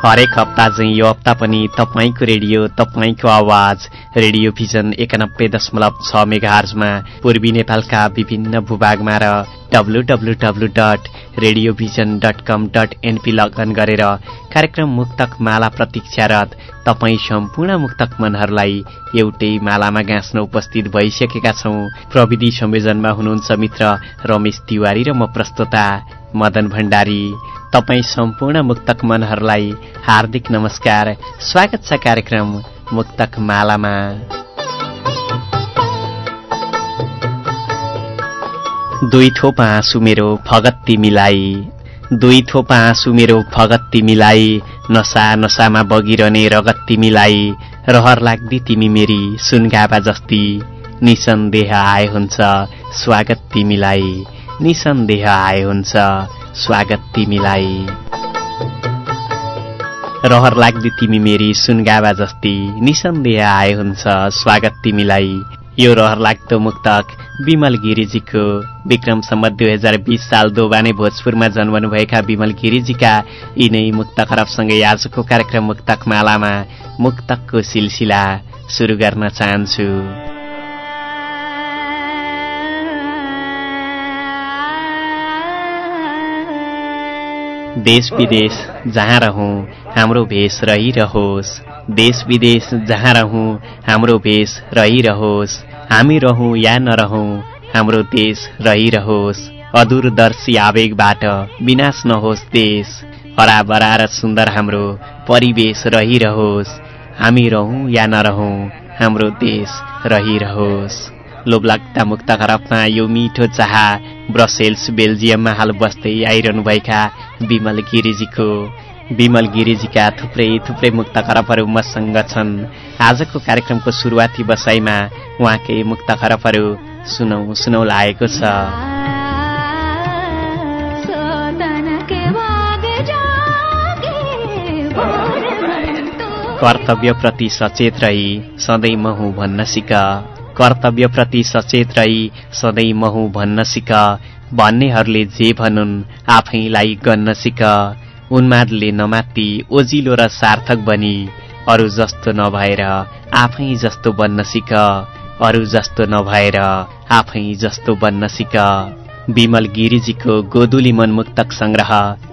हरेक हप्ता चाहिँ यो हप्ता पनि तपाईँको रेडियो तपाईँको आवाज रेडियो भिजन एकानब्बे दशमलव छ मेगाहर्जमा पूर्वी नेपालका विभिन्न भूभागमा र W dot radio vision dot com dot NP लगन गरेर कार्यक्रम मुक्तक माला प्रतीक्षारत तपाईँ सम्पूर्ण मुक्तक मनहरूलाई एउटै मालामा गाँच्न उपस्थित भइसकेका छौँ। प्रविधि संयोजनमा हुनुहुन्छ मित्र रमेश तिवारी र म प्रस्तोता मदन भण्डारी। तपाईँ सम्पूर्ण मुक्तक मनहरूलाई हार्दिक नमस्कार। स्वागत छ कार्यक्रम मुक्तक मालामा। दुई थोपा आँसु मेरो फगत तिमीलाई दुई थोपा आँसु मेरो फगत तिमीलाई नसा नसामा बगिरहने रगत तिमीलाई रहर लाग्दी तिमी मेरी सुनगाबा जस्ती। निसन्देह आए हुन्छ स्वागत तिमीलाई निसन्देह आए हुन्छ स्वागत तिमीलाई रहर लाग्दी तिमी मेरी सुनगाबा जस्ती। निसन्देह आए हुन्छ स्वागत तिमीलाई यो रहर लाग्दो मुक्तक विमल गिरिजीको विक्रम सम्म दुई हजार बिस साल दोबाने भोजपुरमा जन्मनुभएका विमल गिरिजीका यिनै मुक्त खरबसँगै आजको कार्यक्रम मुक्तक मालामा मुक्तकको सिलसिला सुरु गर्न चाहन्छु। देश विदेश जहाँ रहँ हाम्रो भेष रहिरहोस्। देश विदेश जहाँ रहँ हाम्रो भेष रहिरहोस्। हामी रहौँ या नरहौँ हाम्रो देश रहिरहोस्। अदूरदर्शी आवेगबाट विनाश नहोस् देश। हराबरा र सुन्दर हाम्रो परिवेश रहिरहोस्। हामी रहौँ या नरहौँ हाम्रो देश रहिरहोस्। लोभलाग्दा मुक्त खरबमा यो मिठो चाह ब्रसेल्स बेल्जियममा हाल बस्दै आइरहनुभएका विमल गिरिजीको। विमल गिरिजीका थुप्रै थुप्रै मुक्त खरबहरू मसँग छन्। आजको कार्यक्रमको सुरुवाती बसाइमा उहाँकै मुक्त खरबहरू सुनौ सुनौ लागेको छ। कर्तव्यप्रति सचेत रही सधैँ महु भन्न सिक। कर्तव्यप्रति सचेत रही सधैँ महु भन्न सिक। भन्नेहरूले जे भनुन् आफैलाई गन्न सिक। उन्मादले नमात्ती ओजिलो र सार्थक बनी। अरू जस्तो नभएर आफै जस्तो बन्न सिक। अरू जस्तो नभएर आफै जस्तो बन्न सिक। विमल गिरिजीको गोदुली मनमुक्तक संग्रह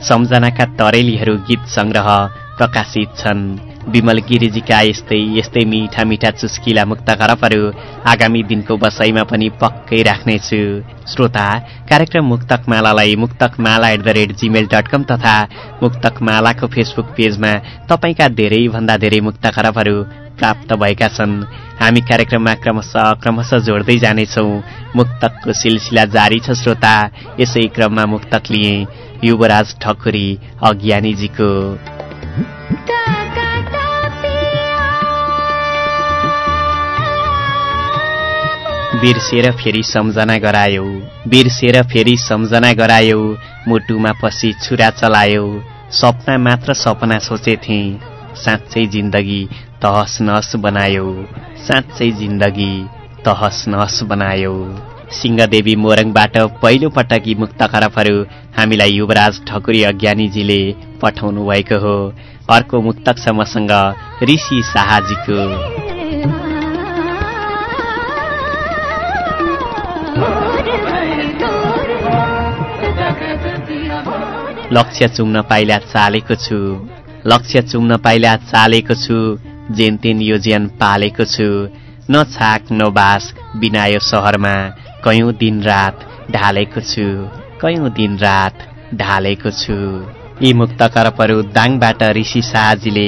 सम्झनाका तरेलीहरू गीत संग्रह प्रकाशित छन्। विमल गिरिजीका यस्तै यस्तै मिठा मिठा चुस्किला मुक्त खरबहरू आगामी दिनको बसाइमा पनि पक्कै राख्नेछु। श्रोता कार्यक्रम मुक्तक मालालाई Muktak Mala at the rate Gmail dot com तथा मुक्तक मालाको फेसबुक पेजमा तपाईँका धेरैभन्दा धेरै मुक्त खरबहरू प्राप्त भएका छन्। हामी कार्यक्रममा क्रमशः क्रमशः जोड्दै जानेछौँ। मुक्तकको सिलसिला जारी छ श्रोता। यसै क्रममा मुक्तक लिए युवराज ठकुरी अज्ञानीजीको बिर्सेर फेरि सम्झना गरायो। बिर्सेर फेरि सम्झना गरायो। मुटुमा पसी छुरा चलायो। सपना मात्र सपना सोचेथे साँच्चै जिन्दगी तहस नहस बनायो। साँच्चै जिन्दगी तहस नहस बनायो। सिंहदेवी मोरङबाट पहिलो पटकी मुक्त खरबहरू हामीलाई युवराज ठकुरी अज्ञानीजीले पठाउनु भएको हो। अर्को मुक्तक छ मसँग ऋषि शाहजीको लक्ष्य चुम्न पाइला चालेको छु। लक्ष्य चुम्न पाइला चालेको छु। जेनतेन यो ज्यान पालेको छु। न छाक न बास बिनायो सहरमा कयौँ दिन रात ढालेको छु। कयौँ दिन रात ढालेको छु। यी मुक्त करपहरू दाङबाट ऋषि शाहजीले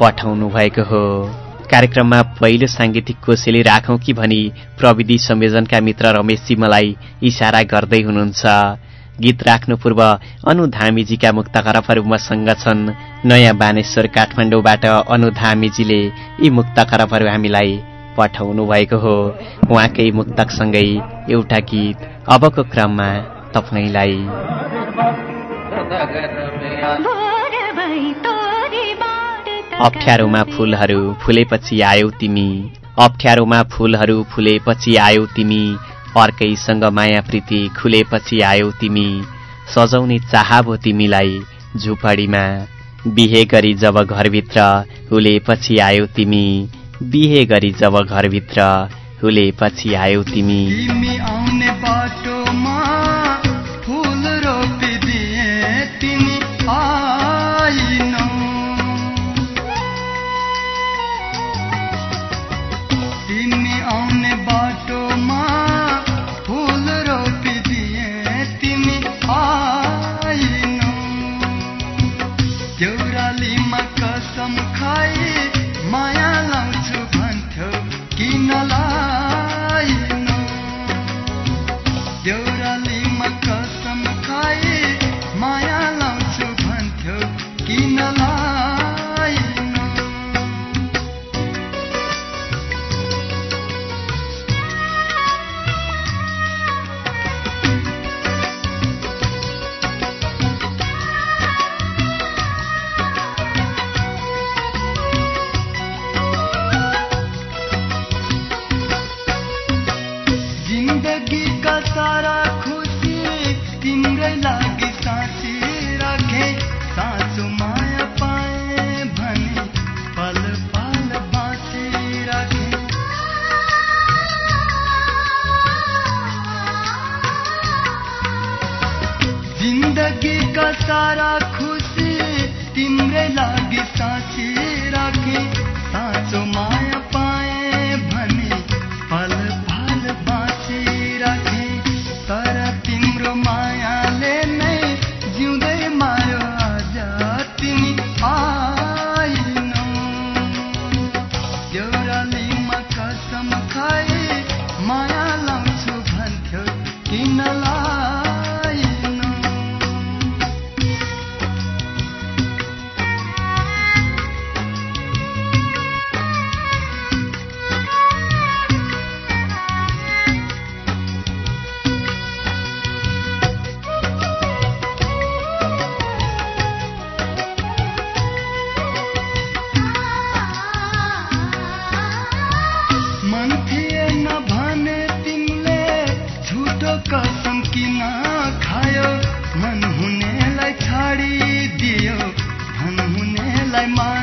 पठाउनु भएको हो। कार्यक्रममा पहिलो साङ्गीतिक कोसेली राखौँ कि भनी प्रविधि संयोजनका मित्र रमेशजी मलाई इसारा गर्दै हुनुहुन्छ। गीत राख्नु पूर्व अनुधामीजीका मुक्त खरबहरू मसँग छन्। नयाँ बानेश्वर काठमाडौँबाट अनुधामीजीले यी मुक्त खरबहरू हामीलाई पठाउनु भएको हो। उहाँकै मुक्तकसँगै एउटा गीत अबको क्रममा तपाईँलाई। अप्ठ्यारोमा फूलहरू फुलेपछि आयौ तिमी। अप्ठ्यारोमा फूलहरू फुलेपछि आयौ तिमी। अर्कैसँग माया प्रीति खुलेपछि आयौ तिमी। सजाउने चाह भो तिमीलाई झुपडीमा। बिहे गरी जब घरभित्र हुलेपछि आयो तिमी। बिहे गरी जब घरभित्र हुलेपछि आयो तिमी आउने बाटोमा कसम खाए माया तिम्रै लागि साँची राखे। हुनेलाई माया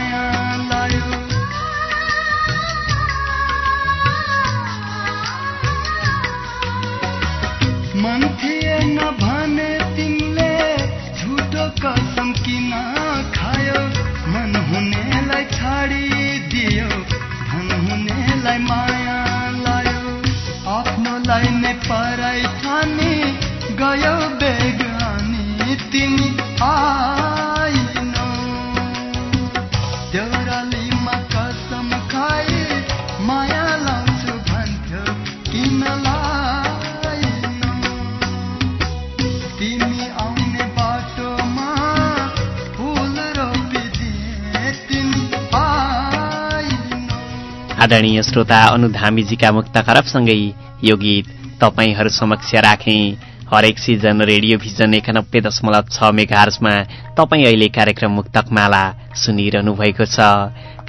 आदरणीय श्रोता अनुधामीजीका मुक्त खरबसँगै यो गीत तपाईँहरू समक्ष राखेँ। हरेक सिजन रेडियो भिजन एकानब्बे दशमलव छ मेगार्समा तपाईँ अहिले कार्यक्रम मुक्तकमाला सुनिरहनु भएको छ।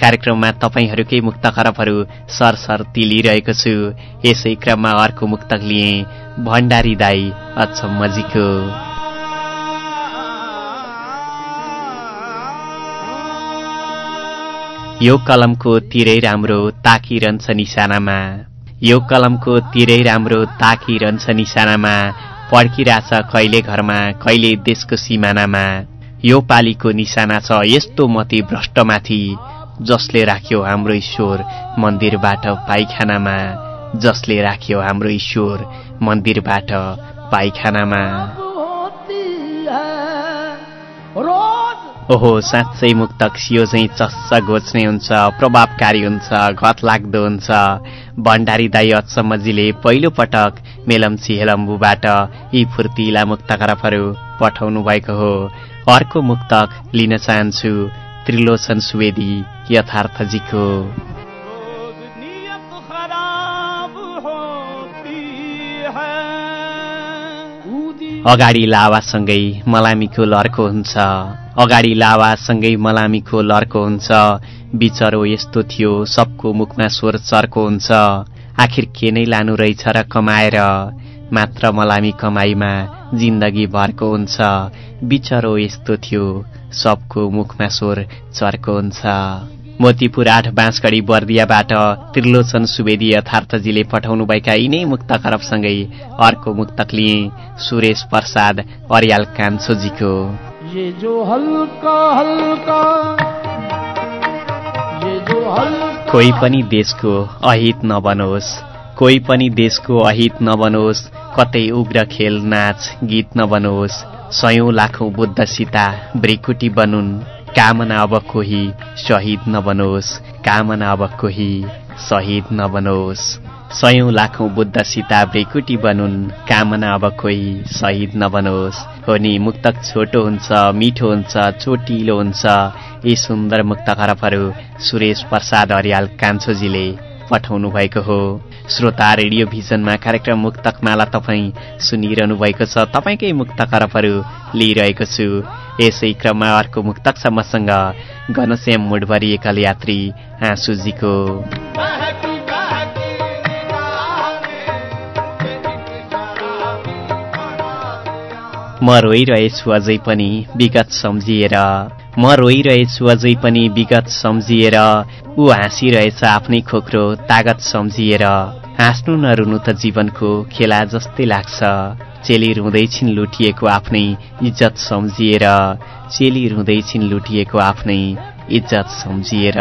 कार्यक्रममा तपाईँहरूकै मुक्त खरबहरू सरसर तिलिरहेको छु। यसै क्रममा अर्को मुक्तक लिएँ। भण्डारी दाई अचम्मजीको। यो कलमको तिरै राम्रो ताकिरहन्छ निशानामा। यो कलमको तिरै राम्रो ताकिरहन्छ निशानामा। पड्किरहेछ कहिले घरमा कहिले देशको सिमानामा। यो पालीको निशाना छ यस्तो मती भ्रष्टमाथि जसले राख्यो हाम्रो ईश्वर मन्दिरबाट पाइखानामा। जसले राख्यो हाम्रो ईश्वर मन्दिरबाट पाइखानामा। ओहो साँच्चै मुक्तक सियो चाहिँ चस्स घोच्ने हुन्छ प्रभावकारी हुन्छ घत लाग्दो हुन्छ। भण्डारी दाई अचम्मजीले पहिलो पटक मेलम्ची हेलम्बुबाट यी फुर्तिला मुक्त खरबहरू पठाउनु भएको हो। अर्को मुक्तक लिन चाहन्छु त्रिलोचन सुवेदी यथार्थजीको। अगाडि लावासँगै मलामीको लर्को हुन्छ। अगाडि लावासँगै मलामीको लर्को हुन्छ। बिचरो यस्तो थियो सबको मुखमा स्वर चर्को हुन्छ। आखिर के नै लानु रहेछ र कमाएर? मात्र मलामी कमाइमा जिन्दगी भरको हुन्छ। बिचरो यस्तो थियो सबको मुखमा स्वर चर्को हुन्छ। मोतीपुर आठ बाँसगढी बर्दियाबाट त्रिलोचन सुवेदी यथार्थजीले पठाउनुभएका यिनै मुक्त खरबसँगै अर्को मुक्तक लिए सुरेश प्रसाद अर्याल कान्छोजीको। ये जो हल्का हल्का ये जो हल्का। कोही पनि देशको अहित नबनोस् कोही पनि देशको अहित नबनोस् कतै उग्र खेल नाच गीत नबनोस् सयौं लाखौं बुद्ध सीता ब्रिकुटी बनुन् कामना अब कोही शहीद नबनोस् कामना अब कोही शहीद नबनोस्। सयौं लाखौं बुद्ध सीता ब्रेकुटी बनुन्। कामना अब कोही शहीद नबनोस्। हो नि मुक्तक छोटो हुन्छ मिठो हुन्छ चोटिलो हुन्छ। यी सुन्दर मुक्त खरबहरू सुरेश प्रसाद अर्याल कान्छोजीले पठाउनु भएको हो। श्रोता रेडियो भिजनमा कार्यक्रम मुक्तकमाला तपाईँ सुनिरहनु भएको छ। तपाईँकै मुक्त खरबहरू लिइरहेको छु। यसै क्रममा अर्को मुक्तक छ मसँग घनश्याम मुडभरी एकल यात्री आँसुजीको म रोइरहेछु अझै पनि विगत सम्झिएर। म रोइरहेछु अझै पनि विगत सम्झिएर। ऊ हाँसिरहेछ आफ्नै खोक्रो तागत सम्झिएर। हाँस्नु नरुनु त जीवनको खेला जस्तै लाग्छ। चेली रुँदैछिन् लुटिएको आफ्नै इज्जत सम्झिएर। चेली रुँदैछिन् लुटिएको आफ्नै इज्जत सम्झिएर।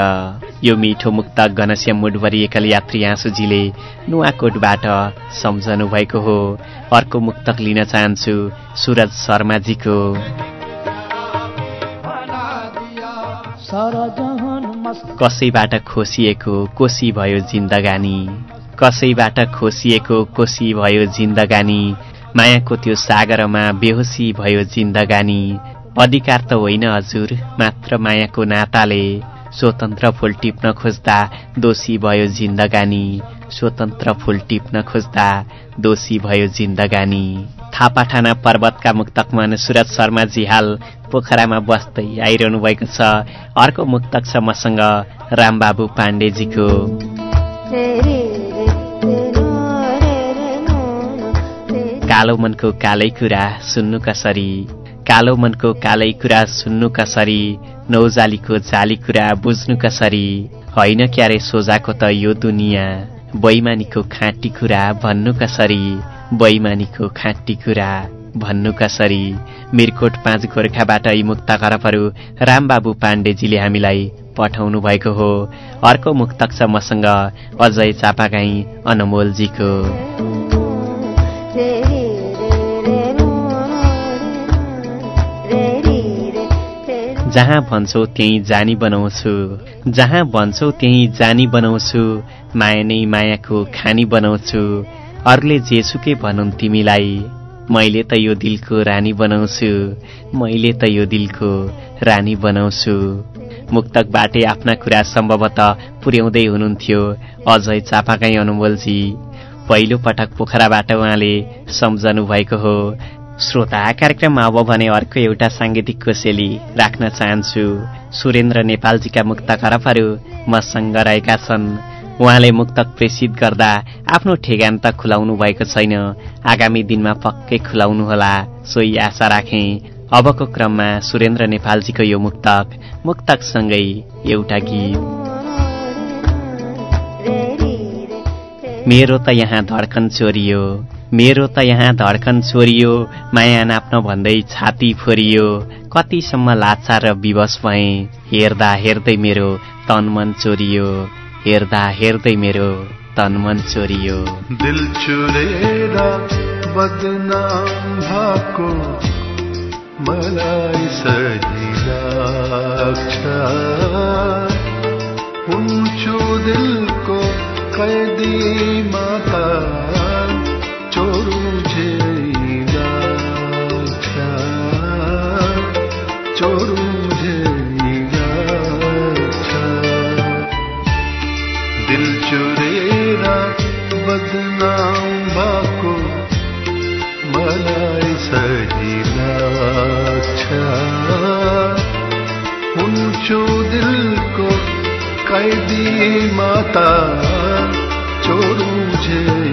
यो मिठो मुक्त घनश्याम मुडवरी एकल यात्री आँसुजीले नुवाकोटबाट सम्झनु भएको हो। अर्को मुक्तक लिन चाहन्छु सुरज शर्माजीको। कसैबाट खोसिएको कोसी भयो जिन्दगानी। कसैबाट खोसिएको कोसी भयो जिन्दगानी मायाको त्यो सागरमा बेहोसी भयो जिन्दगानी। अधिकार त होइन हजुर मात्र मायाको नाताले स्वतन्त्र फुल टिप्न खोज्दा दोषी भयो जिन्दगानी। स्वतन्त्र फुल टिप्न खोज्दा दोषी भयो जिन्दगानी। थापाठाना पर्वतका मुक्तकमान सुरज शर्माजी हाल पोखरामा बस्दै आइरहनु भएको छ अर्को मुक्तक छ मसँग रामबाबु पाण्डेजीको। कालो मनको कालै कुरा सुन्नु कसरी कालो मनको कालै कुरा सुन्नु कसरी नौजालीको जाली कुरा बुझ्नु कसरी होइन क्यारे सोझाको त यो दुनियाँ बैमानीको खाँटी कुरा भन्नु कसरी बैमानीको खाँटी कुरा भन्नु कसरी मिरकोट पाँच गोर्खाबाट यी मुक्त खरबहरू रामबाबु पाण्डेजीले हामीलाई पठाउनु भएको हो। अर्को मुक्तक छ मसँग अजय चापागाई अनमोलजीको। जहाँ भन्छौ त्यही जानी बनाउँछु। जहाँ भन्छौ त्यही जानी बनाउँछु माया नै मायाको खानी बनाउँछु। अरूले जेसुकै भनुन् तिमीलाई मैले त यो दिलको रानी बनाउँछु। मैले त यो दिलको रानी बनाउँछु। मुक्तकबाटै आफ्ना कुरा सम्भवतः पुर्याउँदै हुनुहुन्थ्यो अजय चापाकै अनुभवजी पहिलो पटक पोखराबाट उहाँले सम्झनु भएको हो श्रोता कार्यक्रममा अब भने अर्को एउटा साङ्गीतिक कोसेली राख्न चाहन्छु। सुरेन्द्र नेपालजीका मुक्त खरबहरू मसँग रहेका छन्। उहाँले मुक्तक प्रेषित गर्दा आफ्नो ठेगान त खुलाउनु भएको छैन। आगामी दिनमा पक्कै खुलाउनुहोला सोही आशा राखे। अबको क्रममा सुरेन्द्र नेपालजीको यो मुक्तक मुक्तकसँगै एउटा गीत। मेरो त यहाँ धड्कन चोरियो। मेरो त यहाँ धड्कन चोरियो माया नाप्न भन्दै छाती फोरियो। कतिसम्म लाचा र विवश भएँ हेर्दा हेर्दै मेरो तनमन चोरियो। हेर्दा हेर्दै मेरो तनमन चोरियो। दिल चुरेर बदनाम भएको मलाई दिलको कैदी माता। चोरु झै लाग्छ दिल चुरेर बदनाम हुन्छु दिलको कैदी माता चोरु झै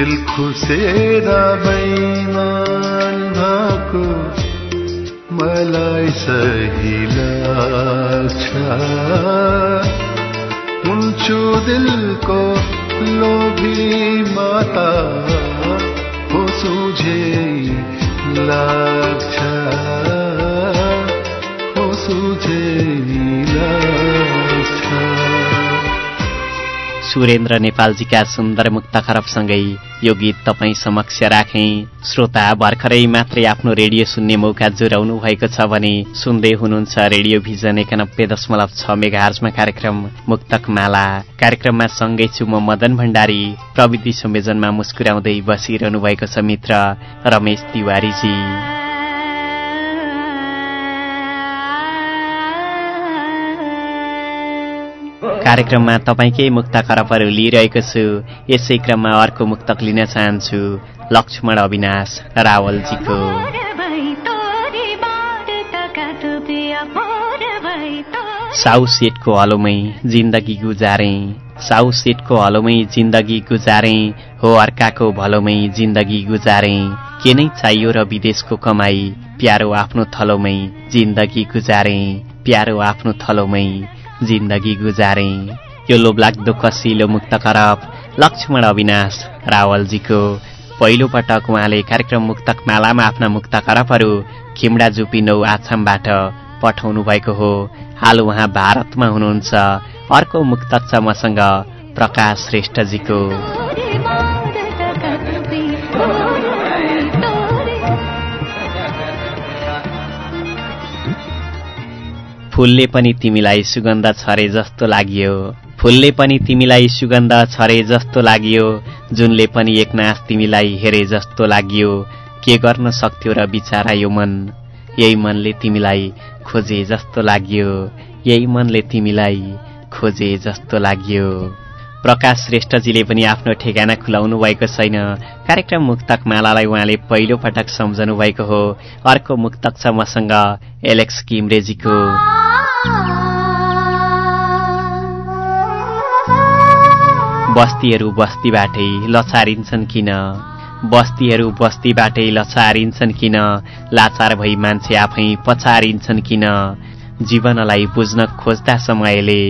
दिल खुसेर बैमान भएको मलाई सही लाग्छ हुन्छु दिलको लोभी माता हो सुझे लाग्छ हो सुझे लाग्छ। सुरेन्द्र नेपालजीका सुन्दर मुक्त खरबसँगै यो गीत तपाईँ समक्ष राखे। श्रोता भर्खरै मात्रै आफ्नो रेडियो सुन्ने मौका जुराउनु भएको छ भने सुन्दै हुनुहुन्छ रेडियो भिजन एकानब्बे दशमलव छ मेगाहर्जमा कार्यक्रम मुक्तक माला कार्यक्रममा सँगै छु म मदन भण्डारी। प्रविधि संयोजनमा मुस्कुराउँदै बसिरहनु भएको छ मित्र रमेश तिवारीजी। कार्यक्रममा तपाईँकै मुक्त खरबहरू लिइरहेको छु। यसै क्रममा अर्को मुक्तक लिन चाहन्छु। लक्ष्मण अविनाश रावलजीको। साउ सेटको हलोमै जिन्दगी गुजारे। साउ सेटको हलोमै जिन्दगी गुजारे। हो अर्काको भलोमै जिन्दगी गुजारे। के नै चाहियो र विदेशको कमाई प्यारो आफ्नो थलोमै जिन्दगी गुजारे। प्यारो आफ्नो थलोमै जिन्दगी गुजारे। यो लोभलाग्दो कसिलो मुक्त करप। लक्ष्मण अविनाश रावलजीको पहिलो पटक उहाँले कार्यक्रम मुक्तक मालामा आफ्ना मुक्त करपहरू खिम्डा जुपी नौ आछामबाट पठाउनु भएको हो। हाल उहाँ भारतमा हुनुहुन्छ। अर्को मुक्तक छ मसँग प्रकाश श्रेष्ठजीको। फुलले पनि तिमीलाई सुगन्ध छरे जस्तो लाग्यो। फुलले पनि तिमीलाई सुगन्ध छरे जस्तो लाग्यो। जुनले पनि एकनाश तिमीलाई हेरे जस्तो लाग्यो। के गर्न सक्थ्यो र बिचारा यो मन? यही मनले तिमीलाई खोजे जस्तो लाग्यो। यही मनले तिमीलाई खोजे जस्तो लाग्यो। प्रकाश श्रेष्ठजीले पनि आफ्नो ठेगाना खुलाउनु भएको छैन। कार्यक्रम मुक्तक मालालाई उहाँले पहिलो पटक सम्झनु भएको हो। अर्को मुक्तक छ मसँग एलेक्स किमरेजीको। बस्तीहरू बस्तीबाटै लछारिन्छन् किन? बस्तीहरू बस्तीबाटै लछारिन्छन् किन? लाचार भई मान्छे आफै पछारिन्छन् किन? जीवनलाई बुझ्न खोज्दा समयले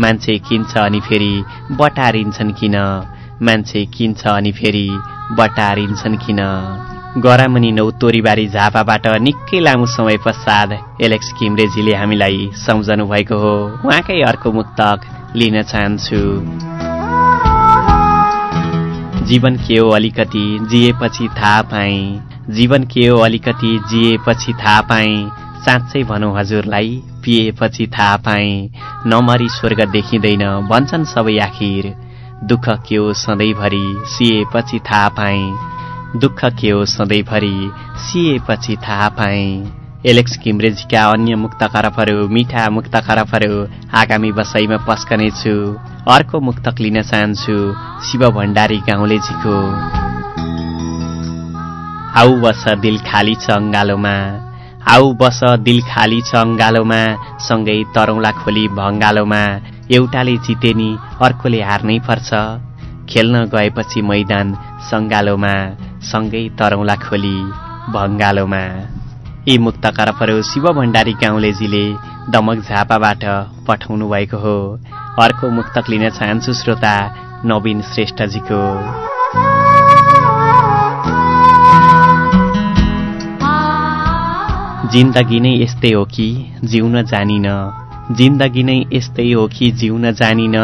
मान्छे किन्छ अनि फेरि बटारिन्छन् किन? मान्छे किन्छ अनि फेरि बटारिन्छन् किन? गरामनी नौ तोरीबारी झापाबाट निकै लामो समय पश्चात एलेक्स किमरेजीले हामीलाई सम्झनु भएको हो। उहाँकै अर्को मुक्तक लिन चाहन्छु। जीवन के हो अलिकति जिएपछि थाहा पाएँ। जीवन के हो अलिकति जिएपछि थाहा पाएँ। साँच्चै भनौँ हजुरलाई पिएपछि थाहा पाएँ नमरी स्वर्ग देखिँदैन भन्छन् सबै आखिर। दुःख के हो सधैँभरि सिएपछि थाहा पाएँ। दुःख के हो सधैँभरि सिएपछि थाहा पाएँ। एलेक्स किम्ब्रेजीका अन्य मुक्त खरबहरू मिठा मुक्त खरबहरू आगामी बसाइमा पस्कनेछु। अर्को मुक्तक लिन चाहन्छु शिव भण्डारी गाउँलेजीको आउ बस दिल खाली छ अङ्गालोमा। आउ बस दिल खाली छ अङ्गालोमा सँगै तरौला खोली भङ्गालोमा एउटाले जिते नि अर्कोले हार्नै पर्छ। खेल्न गएपछि मैदान सङ्गालोमा सँगै तरौला खोली भङ्गालोमा। यी मुक्त करपहरू शिव भण्डारी गाउँलेजीले दमक झापाबाट पठाउनु भएको हो। अर्को मुक्तक लिन चाहन्छु श्रोता नवीन श्रेष्ठजीको। जिन्दगी नै यस्तै हो कि जिउन जानिन। जिन्दगी नै यस्तै हो कि जिउन जानिन।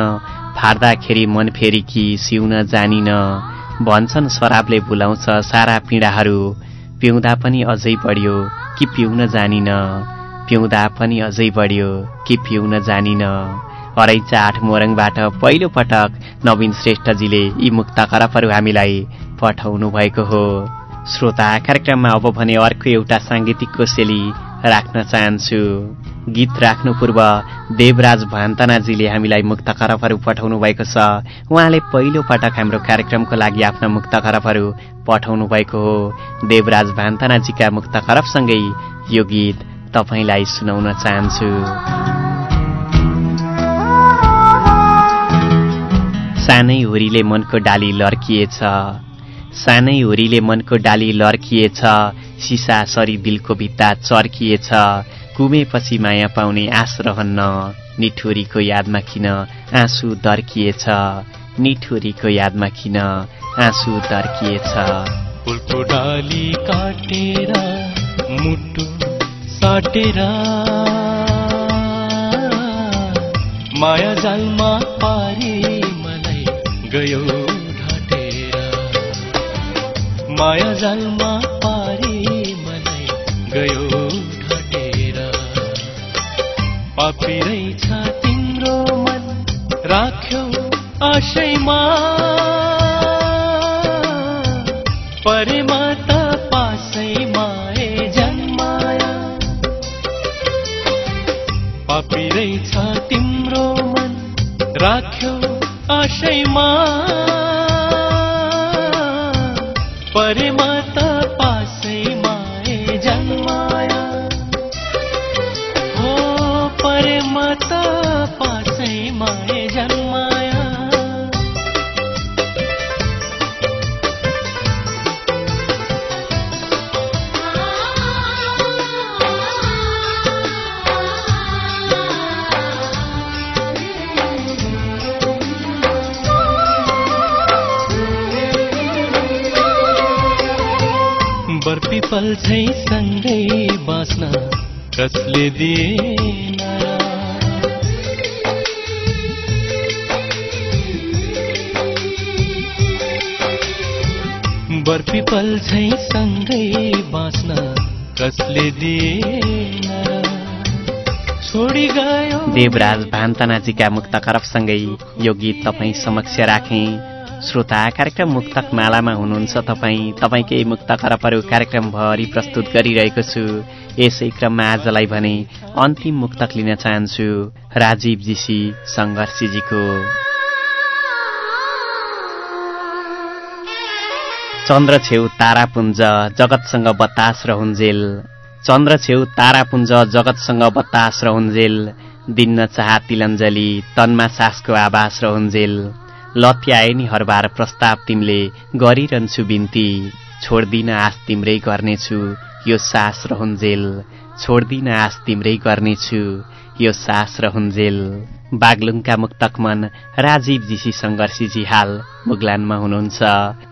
फाड्दाखेरि मन फेरि कि सिउन जानिन। भन्छन् शराबले भुलाउँछ सारा पीडाहरू। पिउँदा पनि अझै बढ्यो कि पिउन जानिन। पिउँदा पनि अझै बढ्यो कि पिउन जानिन। हरैचा आठ मोरङबाट पहिलो पटक नवीन श्रेष्ठजीले यी मुक्त खरबहरू हामीलाई पठाउनु भएको हो। श्रोता कार्यक्रममा अब भने अर्को एउटा साङ्गीतिक कोसेली राख्न चाहन्छु। गीत राख्नु पूर्व देवराज भान्तानाजीले हामीलाई मुक्त खरबहरू पठाउनु भएको छ। उहाँले पहिलो पटक हाम्रो कार्यक्रमको लागि आफ्ना मुक्त खरबहरू पठाउनु भएको हो। देवराज भान्तानाजीका मुक्त खरबसँगै यो गीत तपाईँलाई सुनाउन चाहन्छु। सानै हुरीले मनको डाली लर्किएछ। सानै हुरीले मनको डाली लर्किएछ सिसा सरी दिलको भित्ता चर्किएछ कुमेपछि माया पाउने आश रहन्न निठुरीको यादमा किन आँसु दर्किएछ निठुरीको यादमा किन आँसु दर्किएछ। माया जालमा पारे मलाई गयो। माया जालमा पारे मलाई गयो ढाटेर। पापी रहेछ तिम्रो मन राख्यो आशैमा परेमा त पासैमा ए जन्माया पापी रहेछ तिम्रो मन राख्यो आशैमा परेमा झै सँगै बाँच्न कसले दिएन? बर्पिपल झै सँगै बाँच्न कसले? छोडी गयो देवराज भान्तानाजीका मुक्त करपसँगै यो गीत तपाईँ समक्ष राखेँ श्रोता कार्यक्रम मुक्तक मालामा हुनुहुन्छ तपाईँ। तपाईँकै मुक्त करपहरू कार्यक्रमभरि प्रस्तुत गरिरहेको छु। यसै क्रममा आजलाई भने अन्तिम मुक्तक लिन चाहन्छु राजीव जीसी सङ्घर्षीजीको। चन्द्र छेउ तारापुञ्ज जगतसँग बतास रहुन्जेल। चन्द्र छेउ तारापुञ्ज जगतसँग बतास रहुन्जेल। दिन्न चाह तिलञ्जली तनमा सासको आवास रहुन्जेल। लत्याए नि हरबार प्रस्ताव तिमीले गरिरहन्छु बिन्ती। छोड्दिन आश तिम्रै गर्नेछु यो सास रहुन्जेल छोड्दिन आश तिम्रै गर्नेछु यो सास रहुन्जेल बागलुङका मुक्तक मन राजीव जीसी सङ्घर्षीजी हाल मुगलानमा हुनुहुन्छ।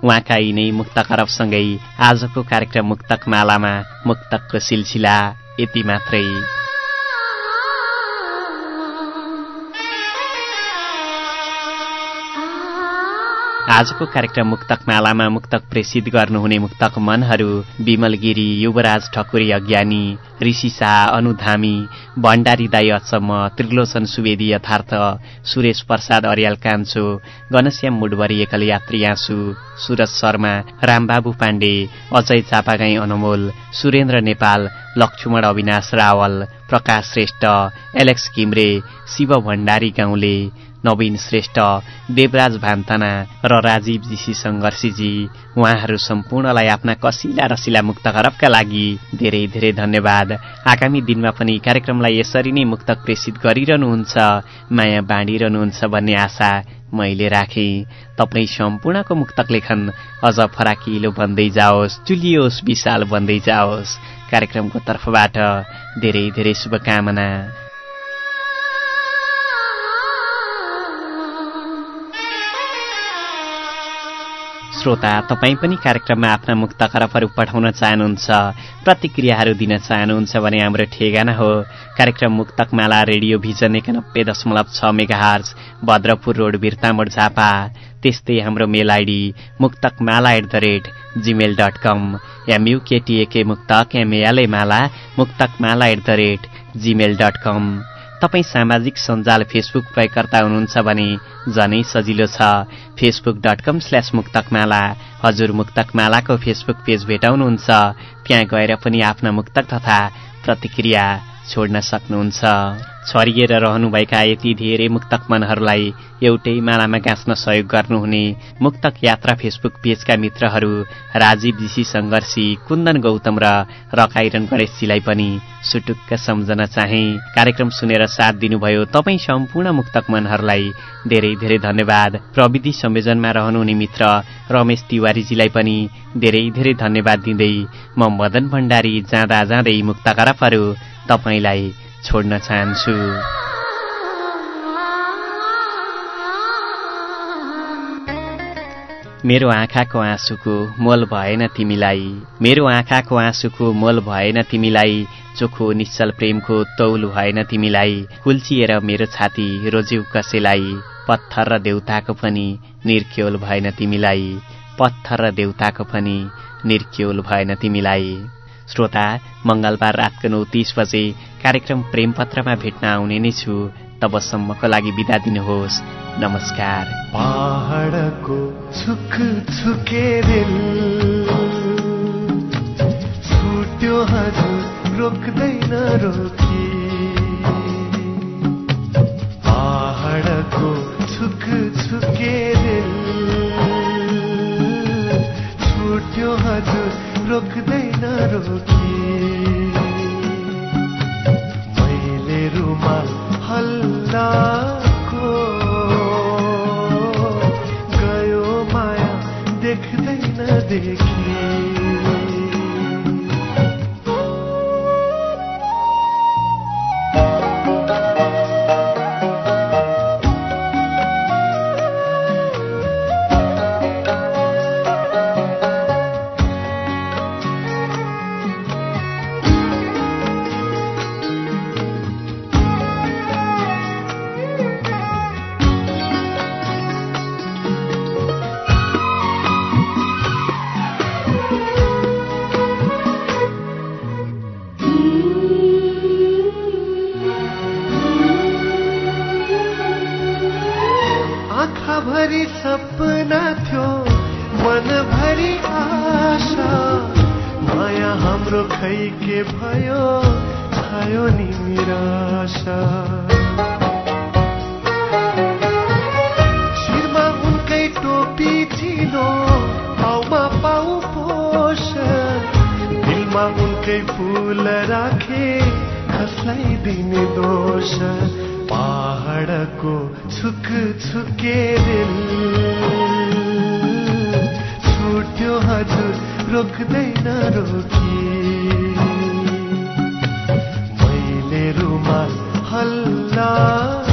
उहाँका यिनै मुक्त करबसँगै आजको कार्यक्रम मुक्तक मालामा मुक्तकको सिलसिला यति मात्रै। आजको कार्यक्रम मुक्तक मालामा मुक्तक प्रेषित गर्नुहुने मुक्तक मनहरू विमल गिरी युवराज ठकुरी अज्ञानी ऋषि शाह अनुधामी भण्डारी दाई अचम्म त्रिलोचन सुवेदी यथार्थ सुरेश प्रसाद अर्याल कान्छो घनश्याम मुडवरी एकल यात्री आँसु सुरज शर्मा रामबाबु पाण्डे अजय चापागाई अनमोल सुरेन्द्र नेपाल लक्ष्मण अविनाश रावल प्रकाश श्रेष्ठ एलेक्स किम्रे शिव भण्डारी गाउँले नवीन श्रेष्ठ देवराज भान्ताना र राजीव जीसी सङ्घर्षीजी उहाँहरू सम्पूर्णलाई आफ्ना कसिला रसिला मुक्त खरबका लागि धेरै धेरै धन्यवाद। आगामी दिनमा पनि कार्यक्रमलाई यसरी नै मुक्तक प्रेषित गरिरहनुहुन्छ माया बाँडिरहनुहुन्छ भन्ने आशा मैले राखेँ। तपाईँ सम्पूर्णको मुक्तक लेखन अझ फराकिलो बन्दै जाओस् चुलियोस् विशाल बन्दै जाओस्। कार्यक्रमको तर्फबाट धेरै धेरै शुभकामना। श्रोता तपाईँ पनि कार्यक्रममा आफ्ना मुक्त खरबहरू पठाउन चाहनुहुन्छ प्रतिक्रियाहरू दिन चाहनुहुन्छ भने हाम्रो ठेगाना हो। कार्यक्रम मुक्तकमाला रेडियो भिजन एकानब्बे दशमलव छ megahertz Bhadrapur road Birtamod Jhapa. त्यस्तै हाम्रो mail ID Muktakmala at the rate Gmail dot com M U K T A K Muktak M L A Mala Muktakmala at the rate Gmail dot com तपाईँ सामाजिक सञ्जाल Facebook प्रयोगकर्ता हुनुहुन्छ भने झनै सजिलो छ। Facebook dot com slash Muktakmala. हजुर मुक्तकमालाको फेसबुक पेज भेटाउनुहुन्छ। त्यहाँ गएर पनि आफ्ना मुक्तक तथा प्रतिक्रिया छोड्न सक्नुहुन्छ। छरिएर रहनुभएका यति धेरै मुक्तक मनहरूलाई एउटै मालामा गाँच्न सहयोग गर्नुहुने मुक्तक यात्रा फेसबुक पेजका मित्रहरू राजीव जीसी सङ्घर्षी कुन्दन गौतम र रकाइरन गणेशजीलाई पनि सुटुक्क सम्झन चाहे। कार्यक्रम सुनेर साथ दिनुभयो तपाईँ सम्पूर्ण मुक्तक मनहरूलाई धेरै धेरै धन्यवाद। प्रविधि संयोजनमा रहनुहुने मित्र रमेश तिवारीजीलाई पनि धेरै धेरै धन्यवाद दिँदै म मदन भण्डारी जाँदा जाँदै मुक्तकरफहरू तपाईँलाई छोड्न चाहन्छु। मेरो आँखाको आँसुको मोल भएन तिमीलाई। मेरो आँखाको आँसुको मोल भएन तिमीलाई। चोखो निश्चल प्रेमको तौल भएन तिमीलाई। कुल्चिएर मेरो छाती रोज्यौ कसैलाई। पत्थर र देउताको पनि निर्क्योल भएन तिमीलाई। पत्थर र देउताको पनि निर्क्योल भएन तिमीलाई। श्रोता मंगलबार रातको नौ तीस बजे कार्यक्रम प्रेमपत्रमा भेट्न आउने नै छु। तबसम्मको लागि बिदा दिनुहोस्। नमस्कार। पहाडको छुक छुके दिल छुट्यो हजुर रोक्दैन रोकी पहाडको छुक छुके दिल छुट्यो हजुर रोक्दैन रोकी मैले रुमाल हल्लाको गयो माया देख्दैन देखी। बाद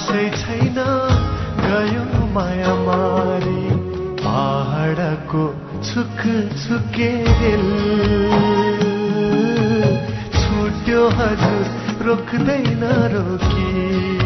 आशै छैन गयो माया मारी पहाडको छुक छुके दिल। छुट्यो हजुर रोक्दैन रोकी।